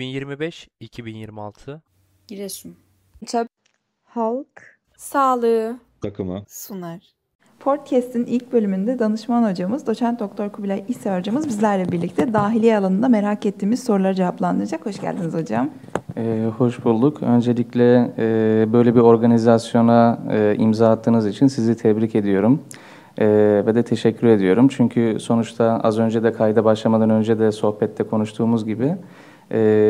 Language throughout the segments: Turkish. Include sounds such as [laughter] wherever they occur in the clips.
2025-2026 Giresun. Tıp, halk, sağlığı takımı Sunar. Podcast'in ilk bölümünde danışman hocamız, doçent doktor Kubilay İse hocamız bizlerle birlikte dahiliye alanında merak ettiğimiz soruları cevaplandıracak. Hoş geldiniz hocam. Ee, hoş bulduk. Öncelikle e, böyle bir organizasyona e, imza attığınız için sizi tebrik ediyorum. E, ve de teşekkür ediyorum. Çünkü sonuçta az önce de kayda başlamadan önce de sohbette konuştuğumuz gibi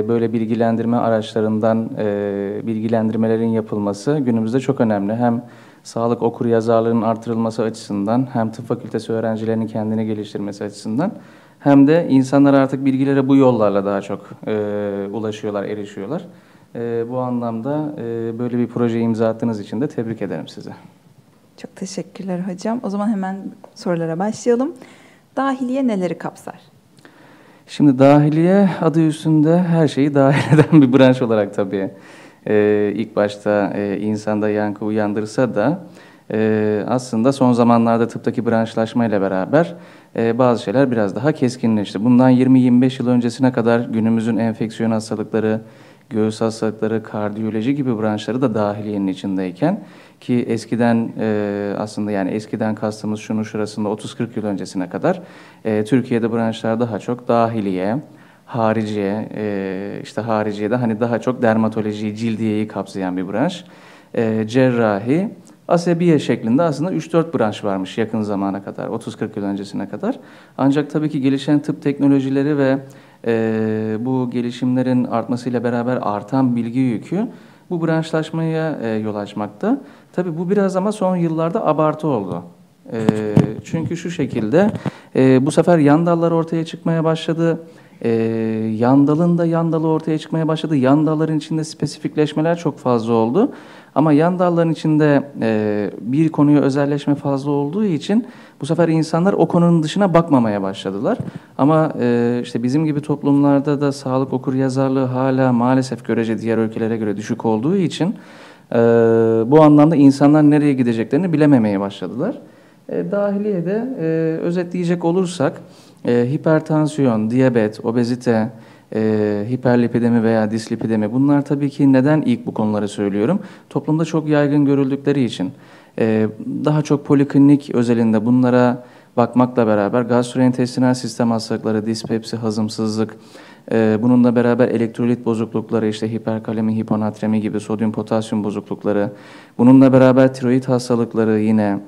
böyle bilgilendirme araçlarından e, bilgilendirmelerin yapılması günümüzde çok önemli. Hem sağlık okur yazarlığının artırılması açısından hem tıp fakültesi öğrencilerinin kendini geliştirmesi açısından hem de insanlar artık bilgilere bu yollarla daha çok e, ulaşıyorlar, erişiyorlar. E, bu anlamda e, böyle bir proje imza attığınız için de tebrik ederim size. Çok teşekkürler hocam. O zaman hemen sorulara başlayalım. Dahiliye neleri kapsar? Şimdi dahiliye adı üstünde her şeyi dahil [laughs] eden bir branş olarak tabii e, ilk başta e, insanda yankı uyandırsa da e, aslında son zamanlarda tıptaki branşlaşmayla beraber e, bazı şeyler biraz daha keskinleşti. Bundan 20-25 yıl öncesine kadar günümüzün enfeksiyon hastalıkları, göğüs hastalıkları, kardiyoloji gibi branşları da dahiliyenin içindeyken ki eskiden e, aslında yani eskiden kastımız şunun şurasında 30-40 yıl öncesine kadar e, Türkiye'de branşlar daha çok dahiliye, hariciye, e, işte hariciyede hani daha çok dermatolojiyi, cildiyeyi kapsayan bir branş. E, cerrahi, asebiye şeklinde aslında 3-4 branş varmış yakın zamana kadar, 30-40 yıl öncesine kadar. Ancak tabii ki gelişen tıp teknolojileri ve e, bu gelişimlerin artmasıyla beraber artan bilgi yükü bu branşlaşmaya e, yol açmakta. Tabii bu biraz ama son yıllarda abartı oldu. E, çünkü şu şekilde e, bu sefer yan dallar ortaya çıkmaya başladı. E, yan dalın da yan dalı ortaya çıkmaya başladı. Yan dalların içinde spesifikleşmeler çok fazla oldu. Ama yan dalların içinde e, bir konuya özelleşme fazla olduğu için bu sefer insanlar o konunun dışına bakmamaya başladılar. Ama e, işte bizim gibi toplumlarda da sağlık okur yazarlığı hala maalesef görece diğer ülkelere göre düşük olduğu için e, bu anlamda insanlar nereye gideceklerini bilememeye başladılar. E, dahiliyede e, özetleyecek olursak e, hipertansiyon, diyabet, obezite, e, hiperlipidemi veya dislipidemi bunlar tabii ki neden ilk bu konuları söylüyorum? Toplumda çok yaygın görüldükleri için. E, daha çok poliklinik özelinde bunlara bakmakla beraber gastrointestinal sistem hastalıkları, dispepsi, hazımsızlık, e, bununla beraber elektrolit bozuklukları, işte hiperkalemi, hiponatremi gibi sodyum potasyum bozuklukları, bununla beraber tiroid hastalıkları yine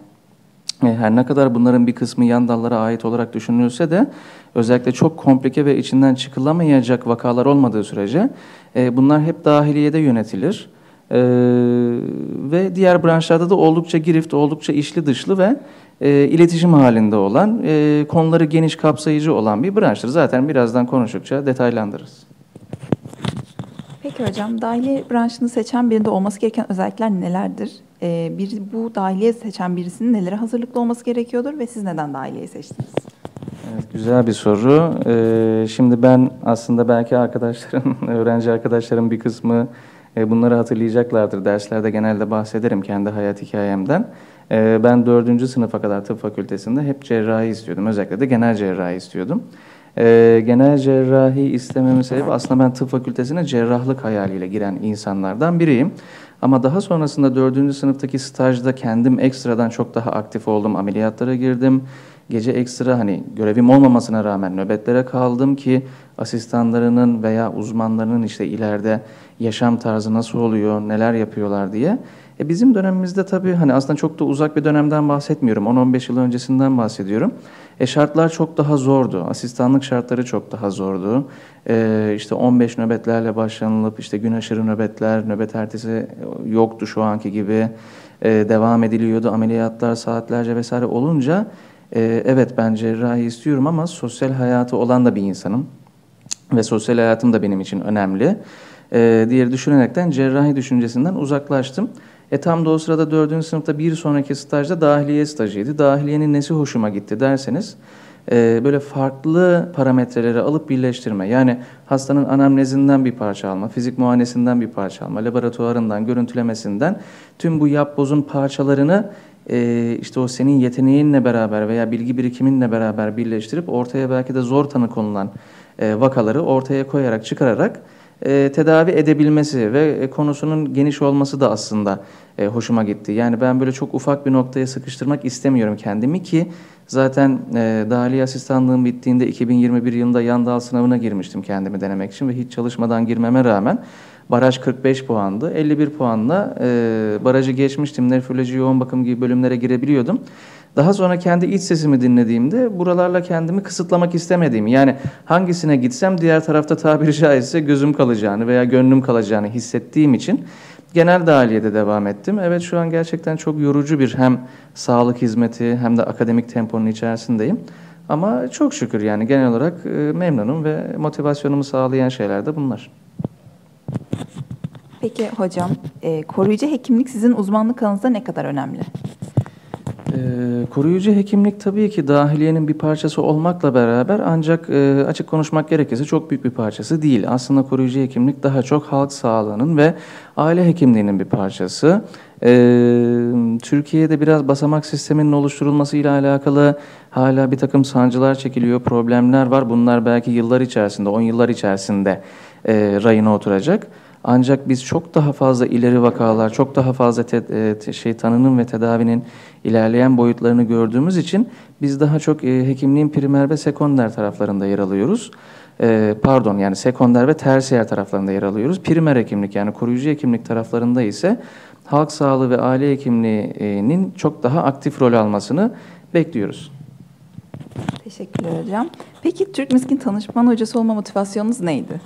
her ne kadar bunların bir kısmı yan dallara ait olarak düşünülse de özellikle çok komplike ve içinden çıkılamayacak vakalar olmadığı sürece e, bunlar hep dahiliyede yönetilir. E, ve diğer branşlarda da oldukça girift, oldukça içli dışlı ve e, iletişim halinde olan, e, konuları geniş kapsayıcı olan bir branştır. Zaten birazdan konuştukça detaylandırırız. Peki hocam, dahiliye branşını seçen birinde olması gereken özellikler nelerdir? Ee, bir, bu dahiliye seçen birisinin nelere hazırlıklı olması gerekiyordur ve siz neden dahiliyeyi seçtiniz? Evet, güzel bir soru. Ee, şimdi ben aslında belki arkadaşlarım, [laughs] öğrenci arkadaşlarım bir kısmı e, bunları hatırlayacaklardır. Derslerde genelde bahsederim kendi hayat hikayemden. E, ben dördüncü sınıfa kadar tıp fakültesinde hep cerrahi istiyordum. Özellikle de genel cerrahi istiyordum. E, genel cerrahi istememin sebebi aslında ben tıp fakültesine cerrahlık hayaliyle giren insanlardan biriyim. Ama daha sonrasında dördüncü sınıftaki stajda kendim ekstradan çok daha aktif oldum. Ameliyatlara girdim. Gece ekstra hani görevim olmamasına rağmen nöbetlere kaldım ki asistanlarının veya uzmanlarının işte ileride yaşam tarzı nasıl oluyor, neler yapıyorlar diye. E bizim dönemimizde tabii hani aslında çok da uzak bir dönemden bahsetmiyorum. 10-15 yıl öncesinden bahsediyorum. E şartlar çok daha zordu. Asistanlık şartları çok daha zordu. E işte 15 nöbetlerle başlanılıp işte gün aşırı nöbetler, nöbet ertesi yoktu şu anki gibi. E, devam ediliyordu. Ameliyatlar saatlerce vesaire olunca e, evet ben cerrahi istiyorum ama sosyal hayatı olan da bir insanım. Ve sosyal hayatım da benim için önemli. E, diğeri düşünerekten cerrahi düşüncesinden uzaklaştım. E tam da o sırada dördüncü sınıfta bir sonraki stajda dahiliye stajıydı. Dahiliyenin nesi hoşuma gitti derseniz e, böyle farklı parametreleri alıp birleştirme. Yani hastanın anamnezinden bir parça alma, fizik muayenesinden bir parça alma, laboratuvarından, görüntülemesinden tüm bu yapbozun parçalarını e, işte o senin yeteneğinle beraber veya bilgi birikiminle beraber birleştirip ortaya belki de zor tanı konulan e, vakaları ortaya koyarak, çıkararak e, tedavi edebilmesi ve e, konusunun geniş olması da aslında e, hoşuma gitti. Yani ben böyle çok ufak bir noktaya sıkıştırmak istemiyorum kendimi ki zaten e, dahiliye asistanlığım bittiğinde 2021 yılında yan dal sınavına girmiştim kendimi denemek için ve hiç çalışmadan girmeme rağmen baraj 45 puandı. 51 puanla e, barajı geçmiştim. Nefroloji, yoğun bakım gibi bölümlere girebiliyordum. Daha sonra kendi iç sesimi dinlediğimde buralarla kendimi kısıtlamak istemediğimi yani hangisine gitsem diğer tarafta tabiri caizse gözüm kalacağını veya gönlüm kalacağını hissettiğim için genel dahiliyede devam ettim. Evet şu an gerçekten çok yorucu bir hem sağlık hizmeti hem de akademik temponun içerisindeyim. Ama çok şükür yani genel olarak e, memnunum ve motivasyonumu sağlayan şeyler de bunlar. Peki hocam, e, koruyucu hekimlik sizin uzmanlık alanınızda ne kadar önemli? Ee, koruyucu hekimlik tabii ki dahiliyenin bir parçası olmakla beraber ancak e, açık konuşmak gerekirse çok büyük bir parçası değil. Aslında koruyucu hekimlik daha çok halk sağlığının ve aile hekimliğinin bir parçası. Ee, Türkiye'de biraz basamak sisteminin oluşturulmasıyla alakalı hala bir takım sancılar çekiliyor, problemler var. Bunlar belki yıllar içerisinde, on yıllar içerisinde e, rayına oturacak. Ancak biz çok daha fazla ileri vakalar, çok daha fazla e, te, şey tanının ve tedavinin ilerleyen boyutlarını gördüğümüz için biz daha çok e, hekimliğin primer ve sekonder taraflarında yer alıyoruz. E, pardon yani sekonder ve tersiyer taraflarında yer alıyoruz. Primer hekimlik yani koruyucu hekimlik taraflarında ise halk sağlığı ve aile hekimliğinin çok daha aktif rol almasını bekliyoruz. Teşekkürler hocam. Peki Türk Miskin Tanışman Hocası olma motivasyonunuz neydi?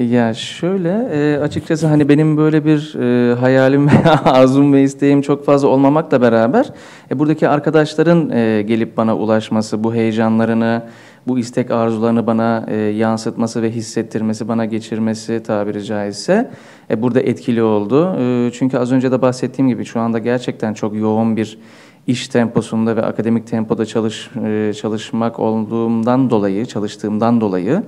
Ya şöyle e, açıkçası hani benim böyle bir e, hayalim veya [laughs] arzum ve isteğim çok fazla olmamakla beraber e, buradaki arkadaşların e, gelip bana ulaşması, bu heyecanlarını, bu istek arzularını bana e, yansıtması ve hissettirmesi, bana geçirmesi tabiri caizse e, burada etkili oldu. E, çünkü az önce de bahsettiğim gibi şu anda gerçekten çok yoğun bir iş temposunda ve akademik tempoda çalış e, çalışmak olduğumdan dolayı, çalıştığımdan dolayı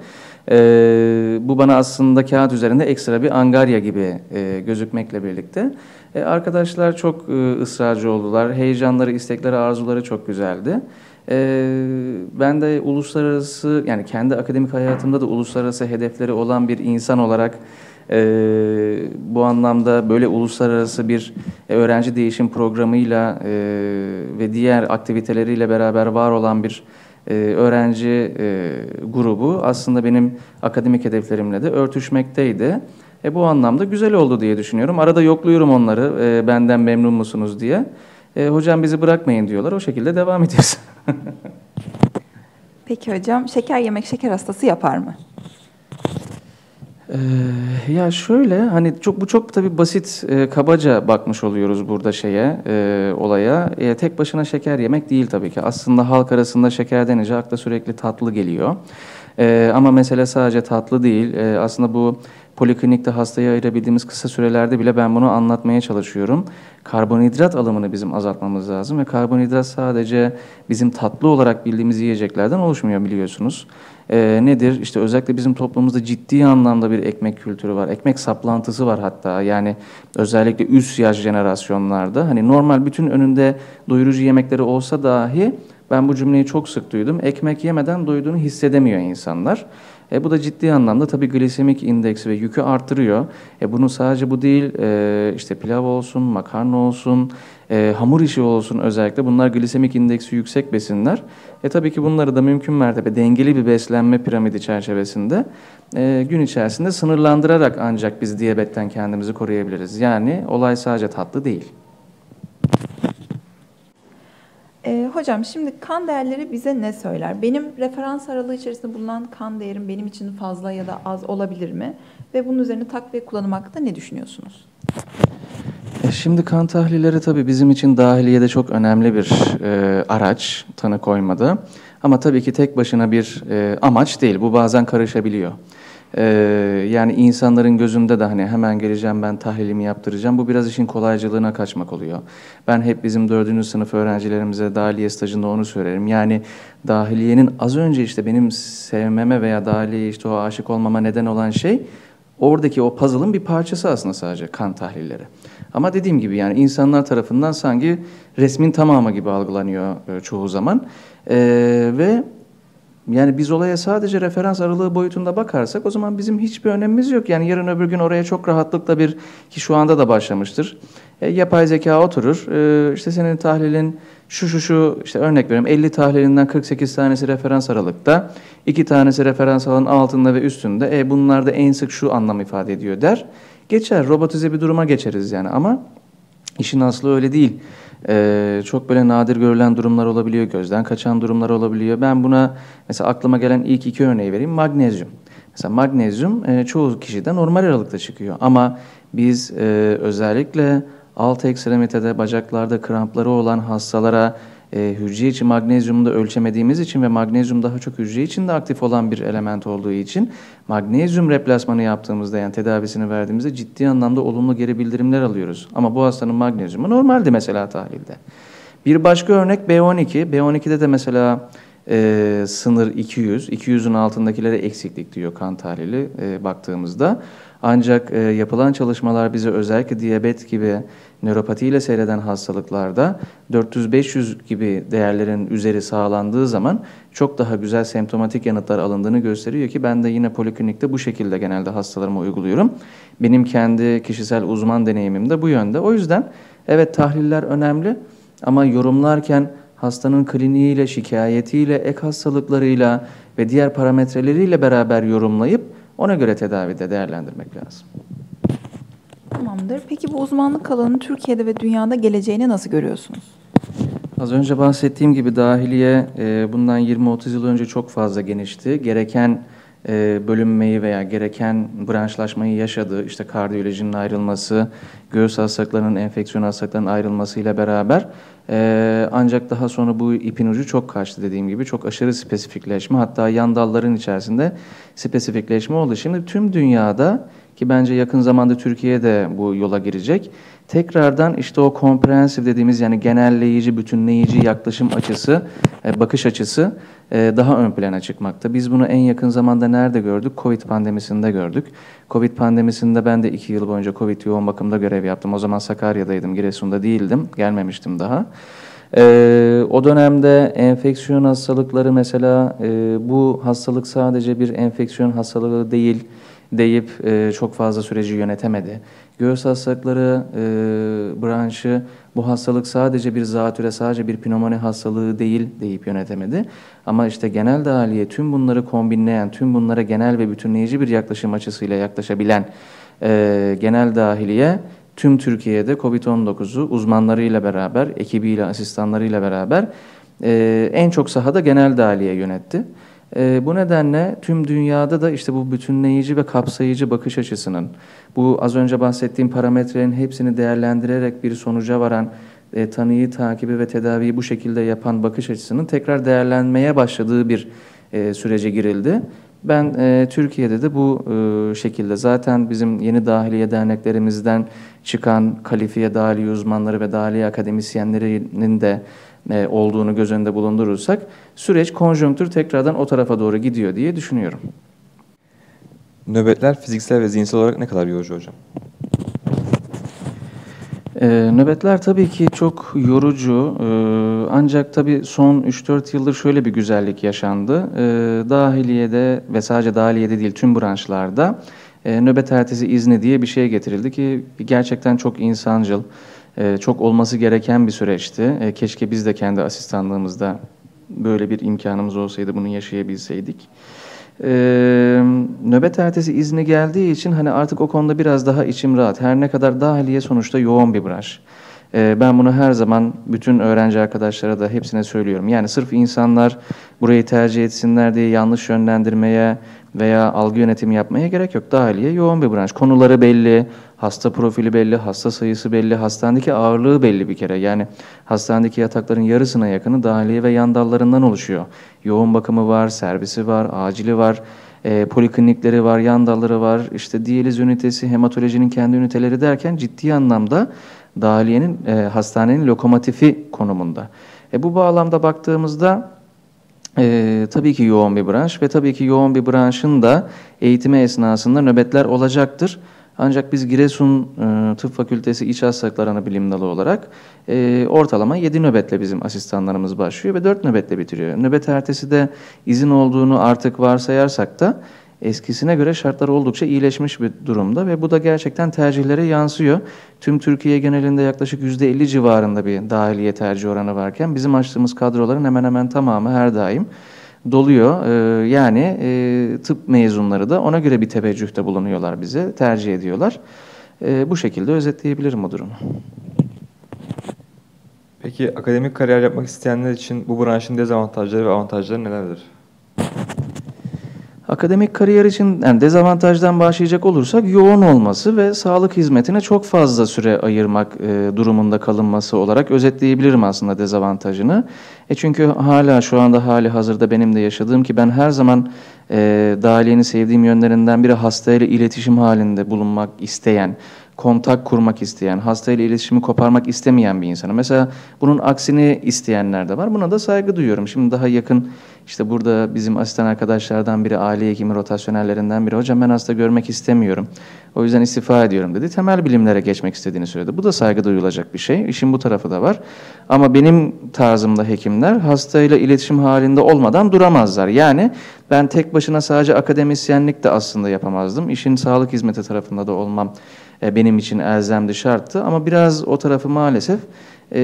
e, bu bana aslında kağıt üzerinde ekstra bir angarya gibi e, gözükmekle birlikte e, arkadaşlar çok e, ısrarcı oldular. Heyecanları, istekleri, arzuları çok güzeldi. E, ben de uluslararası yani kendi akademik hayatımda da uluslararası hedefleri olan bir insan olarak e, bu anlamda böyle uluslararası bir e, öğrenci değişim programıyla e, ve diğer aktiviteleriyle beraber var olan bir e, öğrenci e, grubu aslında benim akademik hedeflerimle de örtüşmekteydi. E, bu anlamda güzel oldu diye düşünüyorum. Arada yokluyorum onları e, benden memnun musunuz diye. E, hocam bizi bırakmayın diyorlar. O şekilde devam ediyoruz. [laughs] Peki hocam, şeker yemek şeker hastası yapar mı? Ee, ya şöyle hani çok bu çok tabii basit e, kabaca bakmış oluyoruz burada şeye e, olaya. E, tek başına şeker yemek değil tabii ki. Aslında halk arasında şeker denince akla sürekli tatlı geliyor. E, ama mesele sadece tatlı değil. E, aslında bu poliklinikte hastayı ayırabildiğimiz kısa sürelerde bile ben bunu anlatmaya çalışıyorum. Karbonhidrat alımını bizim azaltmamız lazım ve karbonhidrat sadece bizim tatlı olarak bildiğimiz yiyeceklerden oluşmuyor biliyorsunuz. Ee, nedir? İşte özellikle bizim toplumumuzda ciddi anlamda bir ekmek kültürü var. Ekmek saplantısı var hatta. Yani özellikle üst yaş jenerasyonlarda. Hani normal bütün önünde doyurucu yemekleri olsa dahi ben bu cümleyi çok sık duydum. Ekmek yemeden doyduğunu hissedemiyor insanlar. E, bu da ciddi anlamda tabii glisemik indeksi ve yükü artırıyor. E, bunun sadece bu değil, e, işte pilav olsun, makarna olsun, e, hamur işi olsun özellikle bunlar glisemik indeksi yüksek besinler. E, tabii ki bunları da mümkün mertebe dengeli bir beslenme piramidi çerçevesinde e, gün içerisinde sınırlandırarak ancak biz diyabetten kendimizi koruyabiliriz. Yani olay sadece tatlı değil. E, hocam şimdi kan değerleri bize ne söyler? Benim referans aralığı içerisinde bulunan kan değerim benim için fazla ya da az olabilir mi? Ve bunun üzerine takviye kullanım hakkında ne düşünüyorsunuz? E, şimdi kan tahlilleri tabii bizim için dahiliyede çok önemli bir e, araç tanı koymada. Ama tabii ki tek başına bir e, amaç değil. Bu bazen karışabiliyor. Ee, yani insanların gözünde de hani hemen geleceğim ben tahlilimi yaptıracağım. Bu biraz işin kolaycılığına kaçmak oluyor. Ben hep bizim dördüncü sınıf öğrencilerimize dahiliye stajında onu söylerim. Yani dahiliyenin az önce işte benim sevmeme veya dahiliye işte o aşık olmama neden olan şey oradaki o puzzle'ın bir parçası aslında sadece kan tahlilleri. Ama dediğim gibi yani insanlar tarafından sanki resmin tamamı gibi algılanıyor e, çoğu zaman. E, ve Yani biz olaya sadece referans aralığı boyutunda bakarsak o zaman bizim hiçbir önemimiz yok. Yani yarın öbür gün oraya çok rahatlıkla bir ki şu anda da başlamıştır. E, yapay zeka oturur. E, işte senin tahlilin şu şu şu işte örnek veriyorum 50 tahlilinden 48 tanesi referans aralıkta. 2 tanesi referans alanın altında ve üstünde. E, bunlar da en sık şu anlam ifade ediyor der. Geçer robotize bir duruma geçeriz yani ama işin aslı öyle değil. Ee, çok böyle nadir görülen durumlar olabiliyor, gözden kaçan durumlar olabiliyor. Ben buna mesela aklıma gelen ilk iki örneği vereyim. Magnezyum. Mesela magnezyum e, çoğu kişide normal aralıkta çıkıyor. Ama biz e, özellikle alt ekstremitede, bacaklarda krampları olan hastalara e, hücre içi magnezyumu da ölçemediğimiz için ve magnezyum daha çok hücre içinde aktif olan bir element olduğu için magnezyum replasmanı yaptığımızda yani tedavisini verdiğimizde ciddi anlamda olumlu geri bildirimler alıyoruz. Ama bu hastanın magnezyumu normaldi mesela tahlilde. Bir başka örnek B12. B12'de de mesela e, sınır 200. 200'ün altındakilere eksiklik diyor kan tahlili e, baktığımızda. Ancak e, yapılan çalışmalar bize özellikle diyabet gibi nöropatiyle seyreden hastalıklarda 400-500 gibi değerlerin üzeri sağlandığı zaman çok daha güzel semptomatik yanıtlar alındığını gösteriyor ki ben de yine poliklinikte bu şekilde genelde hastalarıma uyguluyorum. Benim kendi kişisel uzman deneyimim de bu yönde. O yüzden evet tahliller önemli ama yorumlarken hastanın kliniğiyle, şikayetiyle, ek hastalıklarıyla ve diğer parametreleriyle beraber yorumlayıp ona göre tedavide değerlendirmek lazım. Tamamdır. Peki bu uzmanlık alanının Türkiye'de ve dünyada geleceğini nasıl görüyorsunuz? Az önce bahsettiğim gibi dahiliye e, bundan 20-30 yıl önce çok fazla genişti. Gereken e, bölünmeyi veya gereken branşlaşmayı yaşadı. İşte kardiyolojinin ayrılması, göğüs hastalıklarının, enfeksiyon hastalıklarının ayrılmasıyla beraber e, ancak daha sonra bu ipin ucu çok kaçtı dediğim gibi. Çok aşırı spesifikleşme hatta yan dalların içerisinde spesifikleşme oldu. Şimdi tüm dünyada ki bence yakın zamanda Türkiye de bu yola girecek. Tekrardan işte o komprehensif dediğimiz yani genelleyici, bütünleyici yaklaşım açısı, e, bakış açısı e, daha ön plana çıkmakta. Biz bunu en yakın zamanda nerede gördük? Covid pandemisinde gördük. Covid pandemisinde ben de iki yıl boyunca Covid yoğun bakımda görev yaptım. O zaman Sakarya'daydım, Giresun'da değildim. Gelmemiştim daha. Ee, o dönemde enfeksiyon hastalıkları mesela e, bu hastalık sadece bir enfeksiyon hastalığı değil deyip e, çok fazla süreci yönetemedi. Göğüs hastalıkları e, branşı bu hastalık sadece bir zatüre, sadece bir pnömoni hastalığı değil deyip yönetemedi. Ama işte genel dahiliye tüm bunları kombinleyen, tüm bunlara genel ve bütünleyici bir yaklaşım açısıyla yaklaşabilen e, genel dahiliye tüm Türkiye'de COVID-19'u uzmanlarıyla beraber, ekibiyle, asistanlarıyla beraber e, en çok sahada genel dahiliye yönetti. E, bu nedenle tüm dünyada da işte bu bütünleyici ve kapsayıcı bakış açısının, bu az önce bahsettiğim parametrelerin hepsini değerlendirerek bir sonuca varan e, tanıyı, takibi ve tedaviyi bu şekilde yapan bakış açısının tekrar değerlenmeye başladığı bir e, sürece girildi. Ben e, Türkiye'de de bu e, şekilde zaten bizim yeni dahiliye derneklerimizden çıkan kalifiye dahiliye uzmanları ve dahiliye akademisyenlerinin de olduğunu göz önünde bulundurursak süreç konjonktür tekrardan o tarafa doğru gidiyor diye düşünüyorum. Nöbetler fiziksel ve zihinsel olarak ne kadar yorucu hocam? Ee, nöbetler tabii ki çok yorucu ee, ancak tabii son 3-4 yıldır şöyle bir güzellik yaşandı. Ee, dahiliyede ve sadece dahiliyede değil tüm branşlarda e, nöbet ertesi izni diye bir şey getirildi ki gerçekten çok insancıl, e, çok olması gereken bir süreçti. E, keşke biz de kendi asistanlığımızda böyle bir imkanımız olsaydı bunu yaşayabilseydik. Ee, nöbet ertesi izni geldiği için hani artık o konuda biraz daha içim rahat. Her ne kadar dahiliye sonuçta yoğun bir branş. Ee, ben bunu her zaman bütün öğrenci arkadaşlara da hepsine söylüyorum. Yani sırf insanlar burayı tercih etsinler diye yanlış yönlendirmeye veya algı yönetimi yapmaya gerek yok. Dahiliye yoğun bir branş. Konuları belli, hasta profili belli, hasta sayısı belli, hastanedeki ağırlığı belli bir kere. Yani hastanedeki yatakların yarısına yakını dahiliye ve yan dallarından oluşuyor. Yoğun bakımı var, servisi var, acili var, e, poliklinikleri var, yan dalları var, işte diyaliz ünitesi, hematolojinin kendi üniteleri derken ciddi anlamda dahiliyenin, e, hastanenin lokomotifi konumunda. E, bu bağlamda baktığımızda e, tabii ki yoğun bir branş ve tabii ki yoğun bir branşın da eğitimi esnasında nöbetler olacaktır. Ancak biz Giresun e, Tıp Fakültesi İç Hastalıklar Anabilim Dalı olarak e, ortalama 7 nöbetle bizim asistanlarımız başlıyor ve 4 nöbetle bitiriyor. Nöbet ertesi de izin olduğunu artık varsayarsak da eskisine göre şartlar oldukça iyileşmiş bir durumda ve bu da gerçekten tercihlere yansıyor. Tüm Türkiye genelinde yaklaşık %50 civarında bir dahiliye tercih oranı varken bizim açtığımız kadroların hemen hemen tamamı her daim doluyor. Ee, yani e, tıp mezunları da ona göre bir teveccühte bulunuyorlar bize, tercih ediyorlar. Ee, bu şekilde özetleyebilirim o durumu. Peki akademik kariyer yapmak isteyenler için bu branşın dezavantajları ve avantajları nelerdir? Akademik kariyer için yani dezavantajdan başlayacak olursak yoğun olması ve sağlık hizmetine çok fazla süre ayırmak e, durumunda kalınması olarak özetleyebilirim aslında dezavantajını. E çünkü hala şu anda hali hazırda benim de yaşadığım ki ben her zaman e, dahiliyenin sevdiğim yönlerinden biri hastayla iletişim halinde bulunmak isteyen, kontak kurmak isteyen, hastayla iletişimi koparmak istemeyen bir insanım. Mesela bunun aksini isteyenler de var. Buna da saygı duyuyorum. Şimdi daha yakın işte burada bizim asistan arkadaşlardan biri, aile hekimi rotasyonellerinden biri. Hocam ben hasta görmek istemiyorum. O yüzden istifa ediyorum dedi. Temel bilimlere geçmek istediğini söyledi. Bu da saygı duyulacak bir şey. İşin bu tarafı da var. Ama benim tarzımda hekimler hastayla iletişim halinde olmadan duramazlar. Yani ben tek başına sadece akademisyenlik de aslında yapamazdım. İşin sağlık hizmeti tarafında da olmam e, benim için elzemdi, şarttı. Ama biraz o tarafı maalesef e,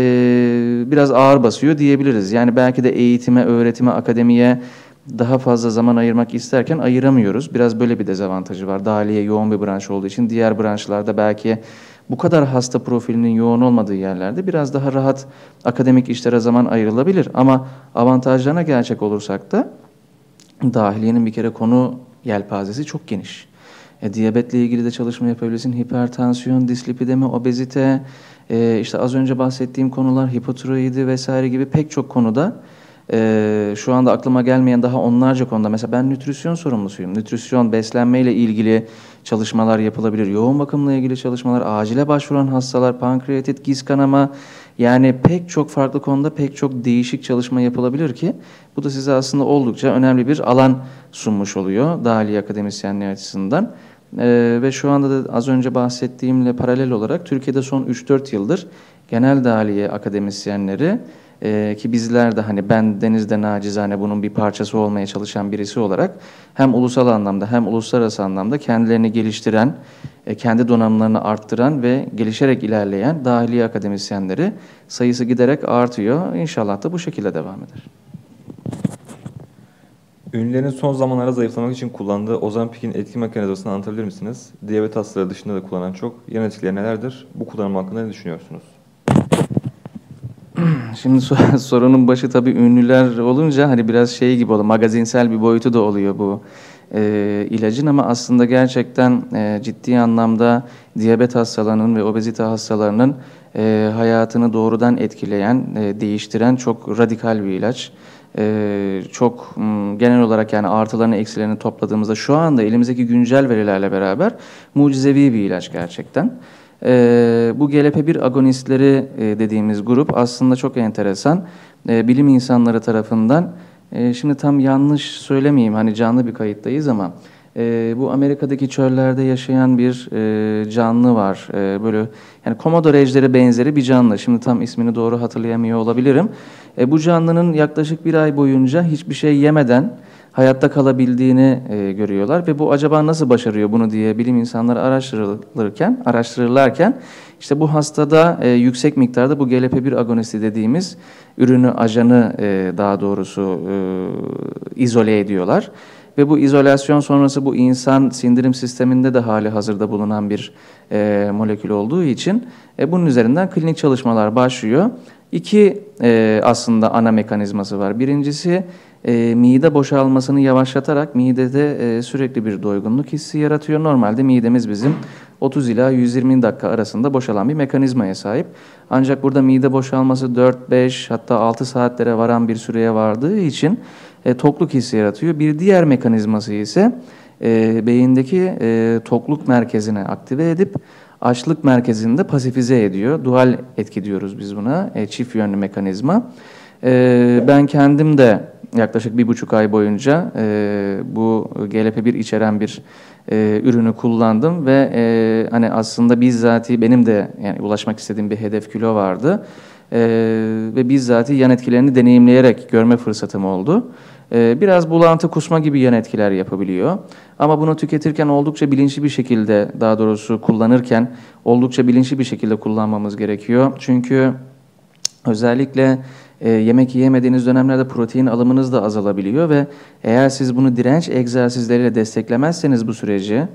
biraz ağır basıyor diyebiliriz. Yani belki de eğitime, öğretime, akademiye daha fazla zaman ayırmak isterken ayıramıyoruz. Biraz böyle bir dezavantajı var. Dahiliye yoğun bir branş olduğu için diğer branşlarda belki bu kadar hasta profilinin yoğun olmadığı yerlerde biraz daha rahat akademik işlere zaman ayrılabilir. Ama avantajlarına gelecek olursak da dahiliyenin bir kere konu yelpazesi çok geniş. E, diyabetle ilgili de çalışma yapabilirsin. Hipertansiyon, dislipidemi, obezite, e, işte az önce bahsettiğim konular hipotiroidi vesaire gibi pek çok konuda e, şu anda aklıma gelmeyen daha onlarca konuda. Mesela ben nütrisyon sorumlusuyum. Nütrisyon, beslenmeyle ilgili çalışmalar yapılabilir. Yoğun bakımla ilgili çalışmalar, acile başvuran hastalar, pankreatit, giz kanama yani pek çok farklı konuda pek çok değişik çalışma yapılabilir ki bu da size aslında oldukça önemli bir alan sunmuş oluyor dahiliye akademisyenliği açısından. Ee, ve şu anda da az önce bahsettiğimle paralel olarak Türkiye'de son 3-4 yıldır genel dahiliye akademisyenleri e, ki bizler de hani ben denizde nacizane bunun bir parçası olmaya çalışan birisi olarak hem ulusal anlamda hem uluslararası anlamda kendilerini geliştiren, e, kendi donanımlarını arttıran ve gelişerek ilerleyen dahiliye akademisyenleri sayısı giderek artıyor. İnşallah da bu şekilde devam eder. Ünlülerin son zamanlarda zayıflamak için kullandığı Ozempic'in etki mekanizmasını anlatabilir misiniz? Diyabet hastaları dışında da kullanan çok yan etkileri nelerdir? Bu kullanım hakkında ne düşünüyorsunuz? [clears throat] Şimdi [laughs] sorunun başı tabii ünlüler olunca hani biraz şey gibi oluyor, magazinsel bir boyutu da oluyor bu e, ilacın ama aslında gerçekten e, ciddi anlamda diyabet hastalarının ve obezite hastalarının e, hayatını doğrudan etkileyen, e, değiştiren çok radikal bir ilaç. E, çok m, genel olarak yani artılarını eksilerini topladığımızda şu anda elimizdeki güncel verilerle beraber mucizevi bir ilaç gerçekten. E, bu GLP-1 agonistleri e, dediğimiz grup aslında çok enteresan. E, bilim insanları tarafından, e, şimdi tam yanlış söylemeyeyim hani canlı bir kayıttayız ama e, bu Amerika'daki çöllerde yaşayan bir e, canlı var. E, böyle yani komodo ejderi benzeri bir canlı. Şimdi tam ismini doğru hatırlayamıyor olabilirim. E, bu canlının yaklaşık bir ay boyunca hiçbir şey yemeden hayatta kalabildiğini e, görüyorlar ve bu acaba nasıl başarıyor bunu diye bilim insanları araştırılırken, araştırırlarken işte bu hastada e, yüksek miktarda bu GLP-1 agonisti dediğimiz ürünü, ajanı e, daha doğrusu e, izole ediyorlar. Ve bu izolasyon sonrası bu insan sindirim sisteminde de hali hazırda bulunan bir e, molekül olduğu için e, bunun üzerinden klinik çalışmalar başlıyor. İki e, aslında ana mekanizması var. Birincisi e, mide boşalmasını yavaşlatarak midede e, sürekli bir doygunluk hissi yaratıyor. Normalde midemiz bizim 30 ila 120 dakika arasında boşalan bir mekanizmaya sahip. Ancak burada mide boşalması 4-5 hatta 6 saatlere varan bir süreye vardığı için e, tokluk hissi yaratıyor. Bir diğer mekanizması ise e, beyindeki e, tokluk merkezine aktive edip açlık merkezinde pasifize ediyor. Dual etki diyoruz biz buna. E, çift yönlü mekanizma. E, ben kendim de yaklaşık bir buçuk ay boyunca e, bu GLP-1 içeren bir e, ürünü kullandım ve e, hani aslında bizzati benim de yani ulaşmak istediğim bir hedef kilo vardı. E, ve bizzati yan etkilerini deneyimleyerek görme fırsatım oldu. E, biraz bulantı, kusma gibi yan etkiler yapabiliyor. Ama bunu tüketirken oldukça bilinçli bir şekilde, daha doğrusu kullanırken oldukça bilinçli bir şekilde kullanmamız gerekiyor. Çünkü özellikle e, yemek yiyemediğiniz dönemlerde protein alımınız da azalabiliyor ve eğer siz bunu direnç egzersizleriyle desteklemezseniz bu süreci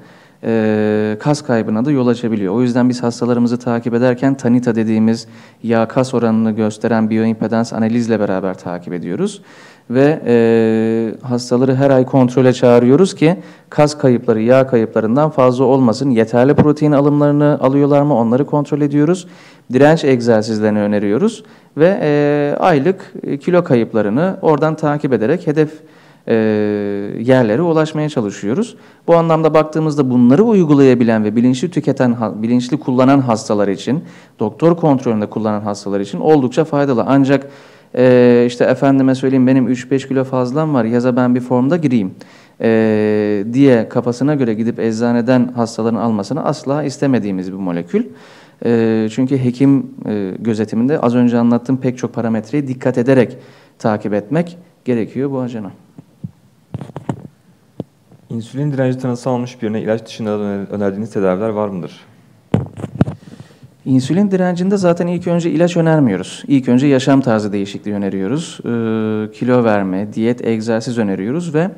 e, kas kaybına da yol açabiliyor. O yüzden biz hastalarımızı takip ederken Tanita dediğimiz yağ kas oranını gösteren bioimpedans analizle beraber takip ediyoruz. Ve e, hastaları her ay kontrole çağırıyoruz ki kas kayıpları, yağ kayıplarından fazla olmasın. Yeterli protein alımlarını alıyorlar mı onları kontrol ediyoruz. Direnç egzersizlerini öneriyoruz ve e, aylık kilo kayıplarını oradan takip ederek hedef e, yerlere ulaşmaya çalışıyoruz. Bu anlamda baktığımızda bunları uygulayabilen ve bilinçli tüketen, bilinçli kullanan hastalar için, doktor kontrolünde kullanan hastalar için oldukça faydalı. Ancak e, işte efendime söyleyeyim benim 3-5 kilo fazlam var yaza ben bir formda gireyim e, diye kafasına göre gidip eczaneden hastaların almasını asla istemediğimiz bir molekül. E, çünkü hekim e, gözetiminde az önce anlattığım pek çok parametreyi dikkat ederek takip etmek gerekiyor bu ajana. İnsülin direnci tanısı almış birine ilaç dışında önerdiğiniz tedaviler var mıdır? İnsülin direncinde zaten ilk önce ilaç önermiyoruz. İlk önce yaşam tarzı değişikliği öneriyoruz. Ee, kilo verme, diyet, egzersiz öneriyoruz ve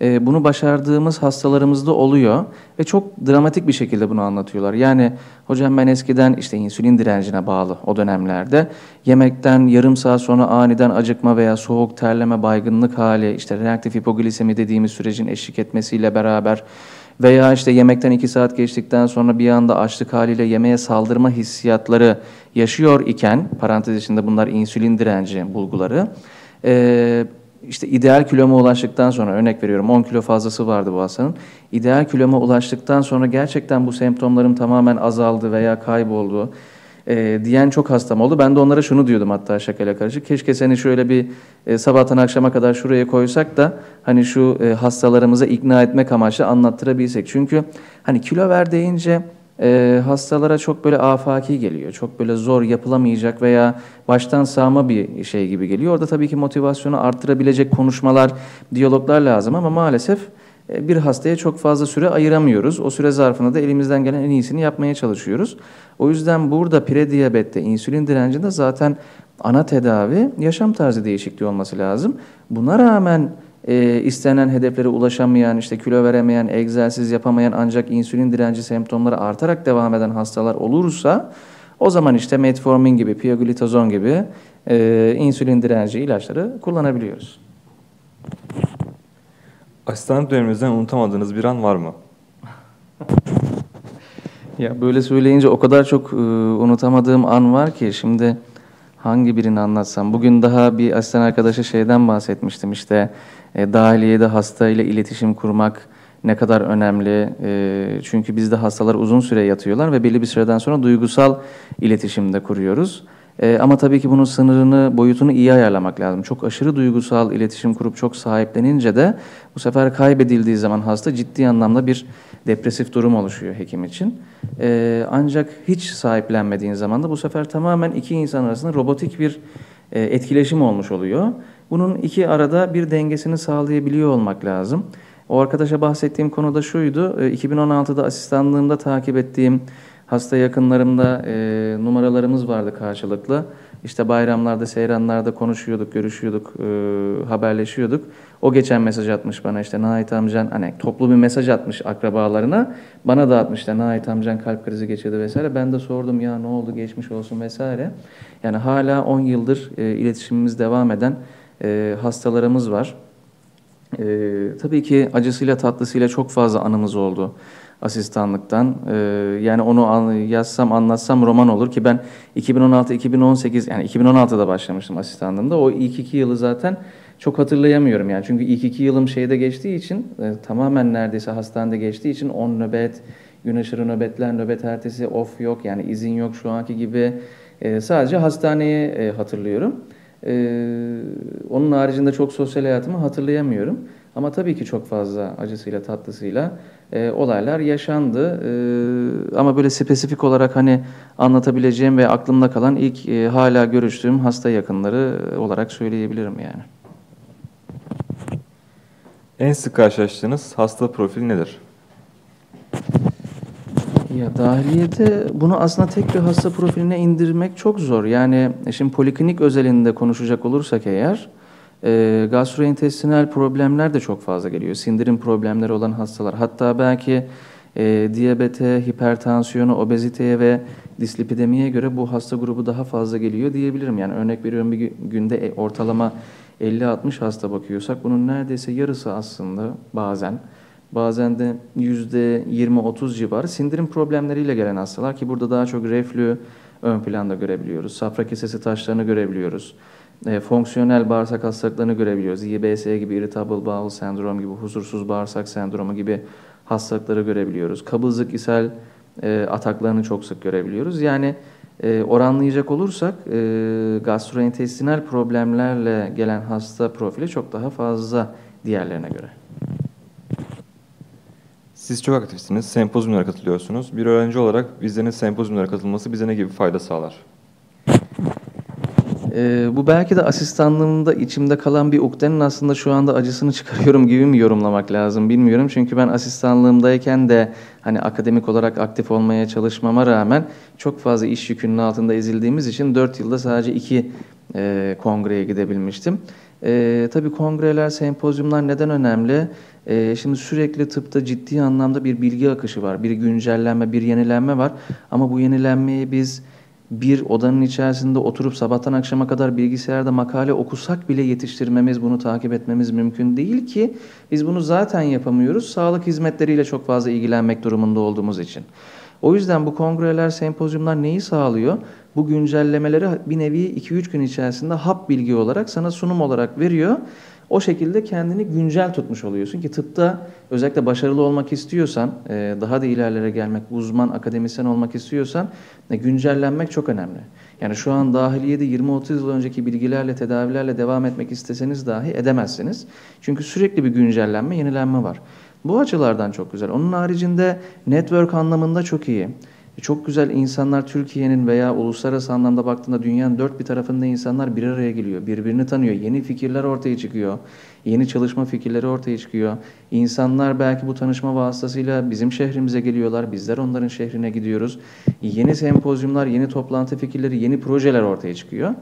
e, bunu başardığımız hastalarımızda oluyor ve çok dramatik bir şekilde bunu anlatıyorlar. Yani hocam ben eskiden işte insülin direncine bağlı o dönemlerde yemekten yarım saat sonra aniden acıkma veya soğuk terleme, baygınlık hali, işte reaktif hipoglisemi dediğimiz sürecin eşlik etmesiyle beraber veya işte yemekten iki saat geçtikten sonra bir anda açlık haliyle yemeğe saldırma hissiyatları yaşıyor iken, parantez içinde bunlar insülin direnci bulguları, e, işte ideal kiloma ulaştıktan sonra örnek veriyorum 10 kilo fazlası vardı bu hastanın. İdeal kiloma ulaştıktan sonra gerçekten bu semptomlarım tamamen azaldı veya kayboldu e, diyen çok hastam oldu. Ben de onlara şunu diyordum hatta şakayla karışık. Keşke seni şöyle bir e, sabahtan akşama kadar şuraya koysak da hani şu e, hastalarımıza ikna etmek amaçlı anlattırabilsek. Çünkü hani kilo ver deyince e, hastalara çok böyle afaki geliyor. Çok böyle zor yapılamayacak veya baştan sağma bir şey gibi geliyor. Orada tabii ki motivasyonu arttırabilecek konuşmalar, diyaloglar lazım ama maalesef e, bir hastaya çok fazla süre ayıramıyoruz. O süre zarfında da elimizden gelen en iyisini yapmaya çalışıyoruz. O yüzden burada prediyabette, insülin direncinde zaten ana tedavi yaşam tarzı değişikliği olması lazım. Buna rağmen e, istenen hedeflere ulaşamayan, işte kilo veremeyen, egzersiz yapamayan ancak insülin direnci semptomları artarak devam eden hastalar olursa o zaman işte metformin gibi, pioglitazon gibi e, insülin direnci ilaçları kullanabiliyoruz. Asistanlık döneminizden unutamadığınız bir an var mı? [laughs] ya böyle söyleyince o kadar çok e, unutamadığım an var ki şimdi hangi birini anlatsam. Bugün daha bir asistan arkadaşa şeyden bahsetmiştim işte e, dahiliyede hasta ile iletişim kurmak ne kadar önemli. E, çünkü bizde hastalar uzun süre yatıyorlar ve belli bir süreden sonra duygusal iletişim de kuruyoruz. E, ama tabii ki bunun sınırını, boyutunu iyi ayarlamak lazım. Çok aşırı duygusal iletişim kurup çok sahiplenince de bu sefer kaybedildiği zaman hasta ciddi anlamda bir depresif durum oluşuyor hekim için. E, ancak hiç sahiplenmediğin zaman da bu sefer tamamen iki insan arasında robotik bir e, etkileşim olmuş oluyor. Bunun iki arada bir dengesini sağlayabiliyor olmak lazım. O arkadaşa bahsettiğim konu da şuydu. 2016'da asistanlığımda takip ettiğim hasta yakınlarımda e, numaralarımız vardı karşılıklı. İşte bayramlarda, seyranlarda konuşuyorduk, görüşüyorduk, e, haberleşiyorduk. O geçen mesaj atmış bana işte Nait amcan, hani toplu bir mesaj atmış akrabalarına. Bana da atmış işte Nait amcan kalp krizi geçirdi vesaire. Ben de sordum ya ne oldu, geçmiş olsun vesaire. Yani hala 10 yıldır e, iletişimimiz devam eden e, hastalarımız var. E, tabii ki acısıyla tatlısıyla çok fazla anımız oldu asistanlıktan. E, yani onu an, yazsam anlatsam roman olur ki ben 2016-2018 yani 2016'da başlamıştım asistanlığımda. O ilk iki yılı zaten çok hatırlayamıyorum yani. Çünkü ilk iki yılım şeyde geçtiği için e, tamamen neredeyse hastanede geçtiği için 10 nöbet, gün aşırı nöbetler, nöbet ertesi off yok yani izin yok şu anki gibi. E, sadece hastaneyi e, hatırlıyorum. Ee, onun haricinde çok sosyal hayatımı hatırlayamıyorum. Ama tabii ki çok fazla acısıyla tatlısıyla e, olaylar yaşandı. E, ama böyle spesifik olarak hani anlatabileceğim ve aklımda kalan ilk e, hala görüştüğüm hasta yakınları olarak söyleyebilirim yani. En sık karşılaştığınız hasta profil nedir? Ya dahiliyede bunu aslında tek bir hasta profiline indirmek çok zor. Yani e, şimdi poliklinik özelinde konuşacak olursak eğer e, gastrointestinal problemler de çok fazla geliyor. Sindirim problemleri olan hastalar. Hatta belki e, diyabete, hipertansiyonu, obeziteye ve dislipidemiye göre bu hasta grubu daha fazla geliyor diyebilirim. Yani örnek veriyorum bir gü- günde e, ortalama 50-60 hasta bakıyorsak bunun neredeyse yarısı aslında bazen bazen de yüzde 20-30 civarı sindirim problemleriyle gelen hastalar ki burada daha çok reflü ön planda görebiliyoruz. Safra kesesi taşlarını görebiliyoruz. E, fonksiyonel bağırsak hastalıklarını görebiliyoruz. IBS gibi irritable bowel sendrom gibi huzursuz bağırsak sendromu gibi hastalıkları görebiliyoruz. Kabızlık, ishal e, ataklarını çok sık görebiliyoruz. Yani e, oranlayacak olursak e, gastrointestinal problemlerle gelen hasta profili çok daha fazla diğerlerine göre. Siz çok aktifsiniz, sempozyumlara katılıyorsunuz. Bir öğrenci olarak bizlerin sempozyumlara katılması bize ne gibi fayda sağlar? Ee, bu belki de asistanlığımda içimde kalan bir ukdenin aslında şu anda acısını çıkarıyorum gibi mi yorumlamak lazım bilmiyorum. Çünkü ben asistanlığımdayken de hani akademik olarak aktif olmaya çalışmama rağmen çok fazla iş yükünün altında ezildiğimiz için 4 yılda sadece 2 e, kongreye gidebilmiştim. E, tabii kongreler, sempozyumlar neden önemli? E, şimdi sürekli tıpta ciddi anlamda bir bilgi akışı var, bir güncellenme, bir yenilenme var. Ama bu yenilenmeyi biz bir odanın içerisinde oturup sabahtan akşama kadar bilgisayarda makale okusak bile yetiştirmemiz, bunu takip etmemiz mümkün değil ki biz bunu zaten yapamıyoruz. Sağlık hizmetleriyle çok fazla ilgilenmek durumunda olduğumuz için. O yüzden bu kongreler, sempozyumlar neyi sağlıyor? Bu güncellemeleri bir nevi 2-3 gün içerisinde hap bilgi olarak sana sunum olarak veriyor. O şekilde kendini güncel tutmuş oluyorsun ki tıpta özellikle başarılı olmak istiyorsan, e, daha da ilerlere gelmek, uzman, akademisyen olmak istiyorsan e, güncellenmek çok önemli. Yani şu an dahiliyede 20-30 yıl önceki bilgilerle, tedavilerle devam etmek isteseniz dahi edemezsiniz. Çünkü sürekli bir güncellenme, yenilenme var. Bu açılardan çok güzel. Onun haricinde network anlamında çok iyi. Çok güzel insanlar Türkiye'nin veya uluslararası anlamda baktığında dünyanın dört bir tarafında insanlar bir araya geliyor. Birbirini tanıyor. Yeni fikirler ortaya çıkıyor. Yeni çalışma fikirleri ortaya çıkıyor. İnsanlar belki bu tanışma vasıtasıyla bizim şehrimize geliyorlar. Bizler onların şehrine gidiyoruz. Yeni sempozyumlar, yeni toplantı fikirleri, yeni projeler ortaya çıkıyor.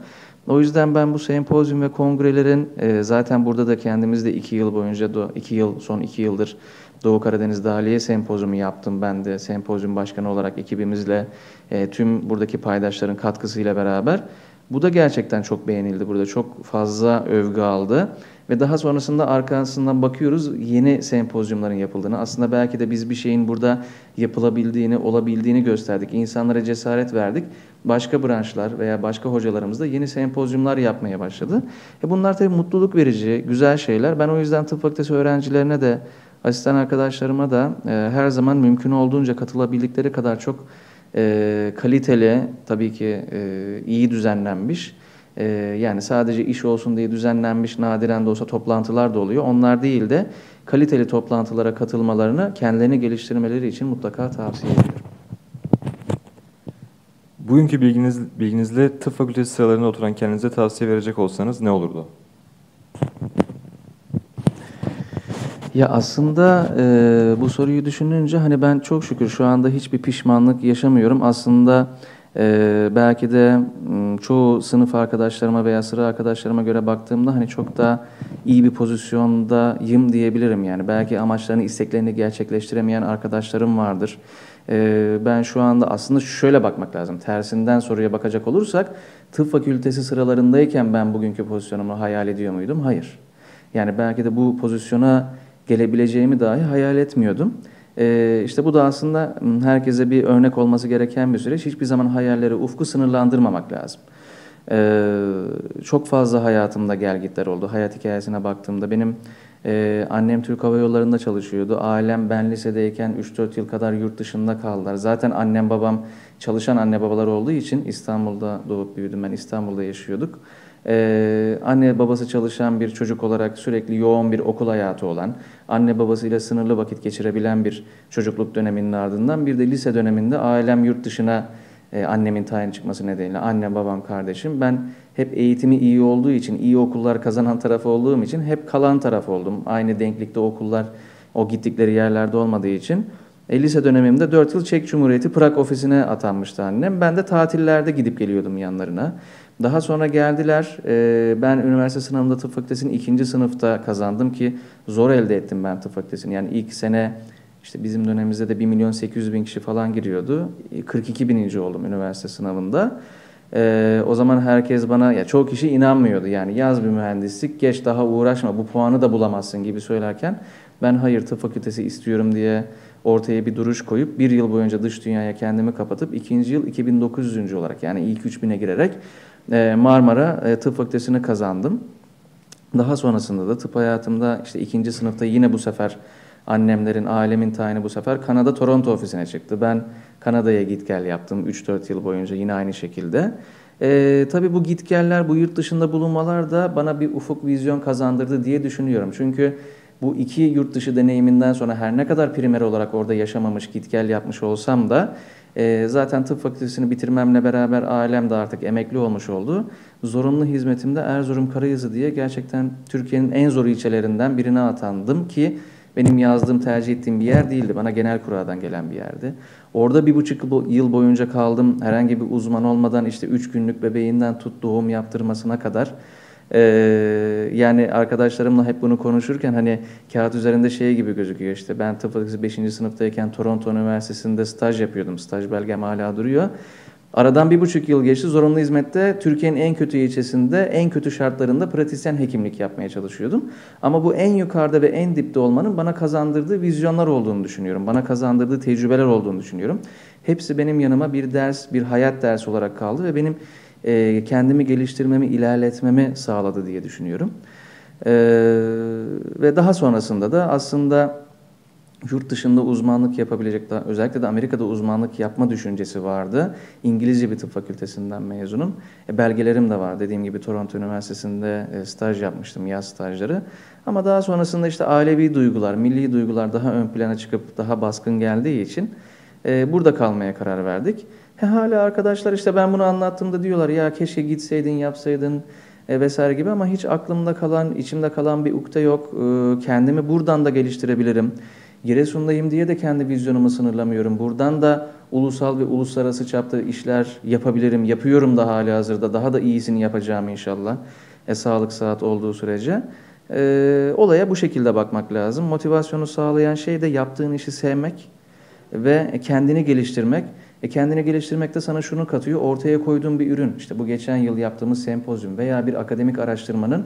O yüzden ben bu sempozyum ve kongrelerin e, zaten burada da kendimiz de iki yıl boyunca, iki yıl, son iki yıldır Doğu Karadeniz Dahiliye Sempozyumu yaptım ben de sempozyum başkanı olarak ekibimizle e, tüm buradaki paydaşların katkısıyla beraber. Bu da gerçekten çok beğenildi burada. Çok fazla övgü aldı. Ve daha sonrasında arkasından bakıyoruz yeni sempozyumların yapıldığını. Aslında belki de biz bir şeyin burada yapılabildiğini, olabildiğini gösterdik. İnsanlara cesaret verdik. Başka branşlar veya başka hocalarımız da yeni sempozyumlar yapmaya başladı. E bunlar tabii mutluluk verici, güzel şeyler. Ben o yüzden tıp fakültesi öğrencilerine de asistan arkadaşlarıma da e, her zaman mümkün olduğunca katılabildikleri kadar çok e, kaliteli, tabii ki e, iyi düzenlenmiş, e, yani sadece iş olsun diye düzenlenmiş nadiren de olsa toplantılar da oluyor. Onlar değil de kaliteli toplantılara katılmalarını, kendilerini geliştirmeleri için mutlaka tavsiye ediyorum. Bugünkü bilginiz, bilginizle tıp fakültesi sıralarında oturan kendinize tavsiye verecek olsanız ne olurdu? Ya aslında e, bu soruyu düşününce hani ben çok şükür şu anda hiçbir pişmanlık yaşamıyorum. Aslında e, belki de çoğu sınıf arkadaşlarıma veya sıra arkadaşlarıma göre baktığımda hani çok daha iyi bir pozisyondayım diyebilirim. Yani belki amaçlarını, isteklerini gerçekleştiremeyen arkadaşlarım vardır. E, ben şu anda aslında şöyle bakmak lazım. Tersinden soruya bakacak olursak tıp fakültesi sıralarındayken ben bugünkü pozisyonumu hayal ediyor muydum? Hayır. Yani belki de bu pozisyona gelebileceğimi dahi hayal etmiyordum. Ee, işte bu da aslında herkese bir örnek olması gereken bir süreç. Hiçbir zaman hayalleri, ufku sınırlandırmamak lazım. Ee, çok fazla hayatımda gelgitler oldu. Hayat hikayesine baktığımda benim e, annem Türk Hava Yolları'nda çalışıyordu. Ailem ben lisedeyken 3-4 yıl kadar yurt dışında kaldılar. Zaten annem babam çalışan anne babalar olduğu için İstanbul'da doğup büyüdüm ben. İstanbul'da yaşıyorduk. Ee, anne babası çalışan bir çocuk olarak sürekli yoğun bir okul hayatı olan, anne babasıyla sınırlı vakit geçirebilen bir çocukluk döneminin ardından bir de lise döneminde ailem yurt dışına e, annemin tayin çıkması nedeniyle anne babam kardeşim ben hep eğitimi iyi olduğu için iyi okullar kazanan taraf olduğum için hep kalan taraf oldum. Aynı denklikte okullar o gittikleri yerlerde olmadığı için. E, lise dönemimde 4 yıl Çek Cumhuriyeti Prag ofisine atanmıştı annem. Ben de tatillerde gidip geliyordum yanlarına. Daha sonra geldiler. E, ben üniversite sınavında tıp fakültesini ikinci sınıfta kazandım ki zor elde ettim ben tıp fakültesini. Yani ilk sene işte bizim dönemimizde de 1 milyon 800 bin kişi falan giriyordu. 42 bininci oldum üniversite sınavında. Ee, o zaman herkes bana, ya çoğu kişi inanmıyordu. Yani yaz bir mühendislik, geç daha uğraşma, bu puanı da bulamazsın gibi söylerken ben hayır tıp fakültesi istiyorum diye ortaya bir duruş koyup bir yıl boyunca dış dünyaya kendimi kapatıp ikinci yıl 2900. olarak yani ilk 3000'e girerek Marmara e, Tıp Fakültesini kazandım. Daha sonrasında da tıp hayatımda işte ikinci sınıfta yine bu sefer annemlerin, ailemin tayini bu sefer Kanada Toronto ofisine çıktı. Ben Kanada'ya git gel yaptım 3-4 yıl boyunca yine aynı şekilde. Ee, tabii bu gitgeller, bu yurt dışında bulunmalar da bana bir ufuk vizyon kazandırdı diye düşünüyorum. Çünkü bu iki yurt dışı deneyiminden sonra her ne kadar primer olarak orada yaşamamış, git gel yapmış olsam da e, zaten tıp fakültesini bitirmemle beraber ailem de artık emekli olmuş oldu. Zorunlu hizmetimde Erzurum Karayazı diye gerçekten Türkiye'nin en zor ilçelerinden birine atandım ki benim yazdığım, tercih ettiğim bir yer değildi. Bana genel kuradan gelen bir yerdi. Orada bir buçuk yıl boyunca kaldım. Herhangi bir uzman olmadan işte üç günlük bebeğinden tut doğum yaptırmasına kadar. Ee, yani arkadaşlarımla hep bunu konuşurken hani kağıt üzerinde şey gibi gözüküyor işte ben tıp fakültesi 5. sınıftayken Toronto Üniversitesi'nde staj yapıyordum. Staj belgem hala duruyor. Aradan bir buçuk yıl geçti. Zorunlu hizmette Türkiye'nin en kötü ilçesinde, en kötü şartlarında pratisyen hekimlik yapmaya çalışıyordum. Ama bu en yukarıda ve en dipte olmanın bana kazandırdığı vizyonlar olduğunu düşünüyorum. Bana kazandırdığı tecrübeler olduğunu düşünüyorum. Hepsi benim yanıma bir ders, bir hayat dersi olarak kaldı ve benim e, kendimi geliştirmemi, ilerletmemi sağladı diye düşünüyorum. E, ve daha sonrasında da aslında yurt dışında uzmanlık yapabilecek, özellikle de Amerika'da uzmanlık yapma düşüncesi vardı. İngilizce bir tıp fakültesinden mezunum. E, belgelerim de var. Dediğim gibi Toronto Üniversitesi'nde e, staj yapmıştım, yaz stajları. Ama daha sonrasında işte ailevi duygular, milli duygular daha ön plana çıkıp daha baskın geldiği için e, burada kalmaya karar verdik. He, hala arkadaşlar işte ben bunu anlattığımda diyorlar ya keşke gitseydin, yapsaydın e, vesaire gibi ama hiç aklımda kalan, içimde kalan bir ukde yok. E, kendimi buradan da geliştirebilirim. Giresun'dayım diye de kendi vizyonumu sınırlamıyorum. Buradan da ulusal ve uluslararası çapta işler yapabilirim. Yapıyorum da hali hazırda. Daha da iyisini yapacağım inşallah. E, sağlık saat olduğu sürece. E, olaya bu şekilde bakmak lazım. Motivasyonu sağlayan şey de yaptığın işi sevmek ve kendini geliştirmek. E kendini geliştirmek sana şunu katıyor. Ortaya koyduğun bir ürün. İşte bu geçen yıl yaptığımız sempozyum veya bir akademik araştırmanın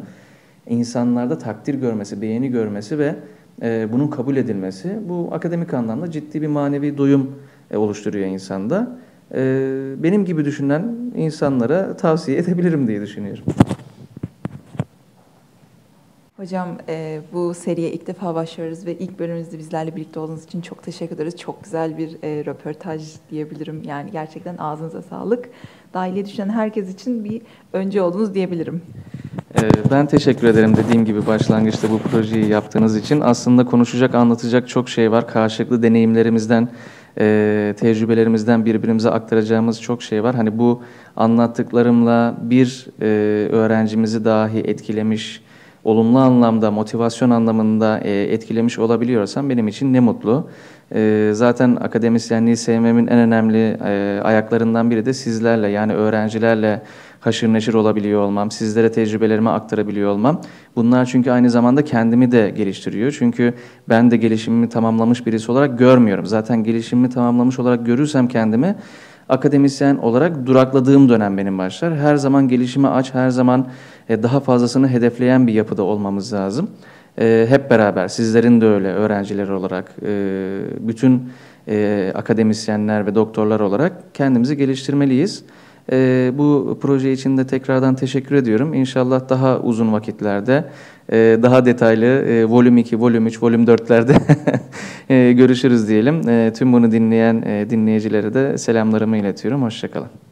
insanlarda takdir görmesi, beğeni görmesi ve e, bunun kabul edilmesi bu akademik anlamda ciddi bir manevi doyum e, oluşturuyor insanda. E, benim gibi düşünen insanlara tavsiye edebilirim diye düşünüyorum. Hocam e, bu seriye ilk defa başlıyoruz ve ilk bölümümüzde bizlerle birlikte olduğunuz için çok teşekkür ederiz. Çok güzel bir e, röportaj diyebilirim. Yani gerçekten ağzınıza sağlık. Dahiliye düşünen herkes için bir önce oldunuz diyebilirim. Ee, ben teşekkür ederim dediğim gibi başlangıçta bu projeyi yaptığınız için. Aslında konuşacak, anlatacak çok şey var. Karşılıklı deneyimlerimizden, e, tecrübelerimizden birbirimize aktaracağımız çok şey var. Hani bu anlattıklarımla bir e, öğrencimizi dahi etkilemiş, olumlu anlamda, motivasyon anlamında e, etkilemiş olabiliyorsam benim için ne mutlu. Zaten akademisyenliği sevmemin en önemli ayaklarından biri de sizlerle yani öğrencilerle haşır neşir olabiliyor olmam, sizlere tecrübelerimi aktarabiliyor olmam. Bunlar çünkü aynı zamanda kendimi de geliştiriyor. Çünkü ben de gelişimimi tamamlamış birisi olarak görmüyorum. Zaten gelişimimi tamamlamış olarak görürsem kendimi akademisyen olarak durakladığım dönem benim başlar. Her zaman gelişimi aç, her zaman e, daha fazlasını hedefleyen bir yapıda olmamız lazım. E, hep beraber, sizlerin de öyle öğrenciler olarak, e, bütün akademisyenler ve doktorlar olarak kendimizi geliştirmeliyiz. E, bu proje için de tekrardan teşekkür ediyorum. İnşallah daha uzun vakitlerde, e, daha detaylı e, volüm 2, volüm 3, volüm 4'lerde [laughs] e, görüşürüz diyelim. E, tüm bunu dinleyen e, dinleyicilere de selamlarımı iletiyorum. Hoşçakalın.